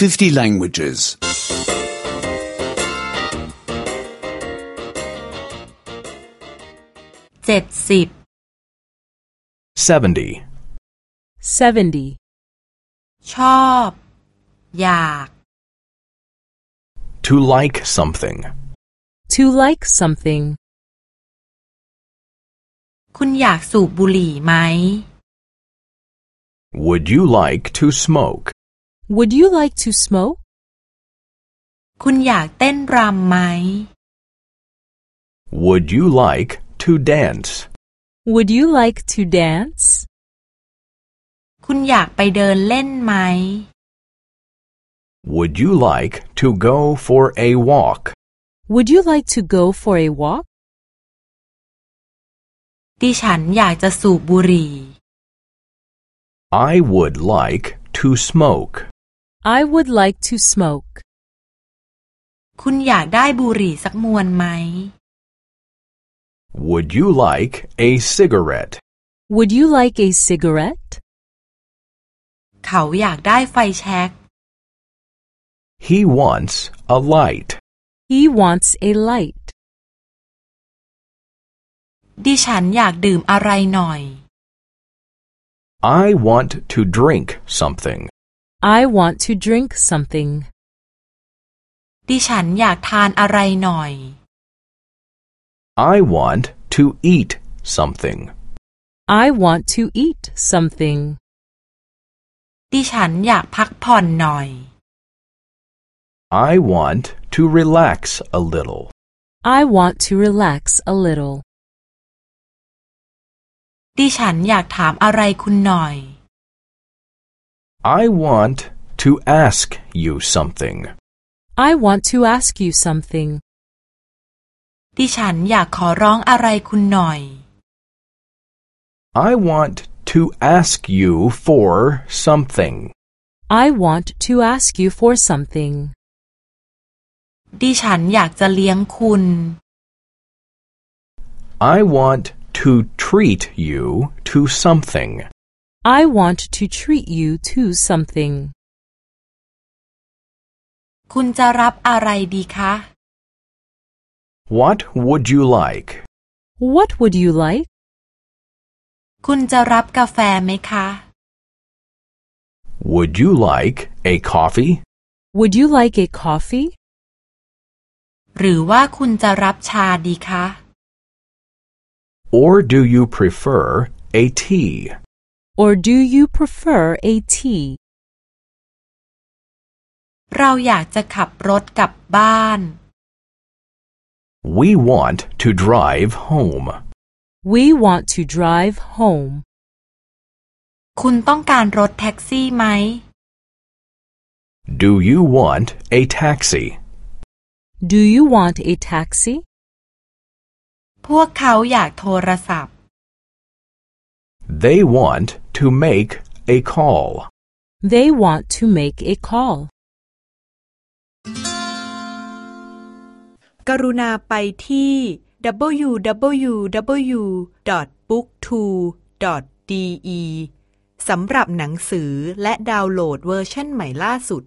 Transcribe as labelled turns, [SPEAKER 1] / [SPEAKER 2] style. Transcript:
[SPEAKER 1] 50 languages.
[SPEAKER 2] เจ็ดสิบ
[SPEAKER 3] 70.
[SPEAKER 4] 70.
[SPEAKER 2] ชอบ อยาก
[SPEAKER 3] To like something.
[SPEAKER 4] To like something.
[SPEAKER 2] คุณอยากสูบบุหรี่ไหม
[SPEAKER 3] Would you like to smoke?
[SPEAKER 4] Would you like to smoke?
[SPEAKER 2] คุณอยากเต้นรำไหม
[SPEAKER 3] Would you like to dance?
[SPEAKER 4] Would you like to dance?
[SPEAKER 2] คุณอยากไปเดินเล่นไหม
[SPEAKER 3] Would you like to go for a walk?
[SPEAKER 4] Would you like to go for a walk?
[SPEAKER 2] ดิฉันอยากจะสูบบุหรี่
[SPEAKER 3] I would like to smoke.
[SPEAKER 4] I would like to smoke.
[SPEAKER 2] คุณอยากได้บุหรี่สักมวนไหม
[SPEAKER 3] Would you like a cigarette?
[SPEAKER 4] Would you like a cigarette?
[SPEAKER 2] เขาอยากได้ไฟแช็ก
[SPEAKER 3] He wants a light.
[SPEAKER 4] He wants a light.
[SPEAKER 2] ดิฉันอยากดื่มอะไรหน่อย
[SPEAKER 3] I want to drink something.
[SPEAKER 4] I want to drink something.
[SPEAKER 2] ดิฉันอยากทานอะไรหน่อย
[SPEAKER 3] I want to eat something.
[SPEAKER 4] I want to eat something.
[SPEAKER 2] ดิฉันอยากพักผ่อนหน่อย
[SPEAKER 3] I want to relax a little.
[SPEAKER 4] I want to relax a little.
[SPEAKER 2] ดิฉันอยากถามอะไรคุณหน่อย
[SPEAKER 3] I want to ask you something.
[SPEAKER 4] I want to ask you something.
[SPEAKER 2] ดิฉันอยากขอร้องอะไรคุณหน่อย
[SPEAKER 3] I want to ask you for something.
[SPEAKER 4] I want to ask you for something.
[SPEAKER 2] ดิฉันอยากจะเลี้ยงคุณ
[SPEAKER 3] I want to treat you to something.
[SPEAKER 4] I want to treat you to something.
[SPEAKER 2] คุณจะรับอะไรดีคะ
[SPEAKER 3] What would you like?
[SPEAKER 4] What would you like?
[SPEAKER 2] คุณจะรับกาแฟไหมคะ
[SPEAKER 3] Would you like a coffee?
[SPEAKER 4] Would you like a coffee?
[SPEAKER 2] หรือว่าคุณจะรับชาดีคะ
[SPEAKER 3] Or do you prefer a tea?
[SPEAKER 4] Or do you prefer a tea?
[SPEAKER 2] เราอยากจะขับรถกลับบ้าน
[SPEAKER 3] We want to drive home.
[SPEAKER 4] We want to drive home.
[SPEAKER 2] คุณต้องการรถแท็กซี่ไหม
[SPEAKER 3] Do you want a taxi?
[SPEAKER 4] Do you want a taxi?
[SPEAKER 2] พวกเขาอยากโทรศัพท์
[SPEAKER 3] They want to make a call.
[SPEAKER 4] They want to make a call.
[SPEAKER 5] กรุณาไปที่ www.booktwo.de สำหรับหนังสือและดาวน์โหลดเวอร์ชันใหม่ล่าสุด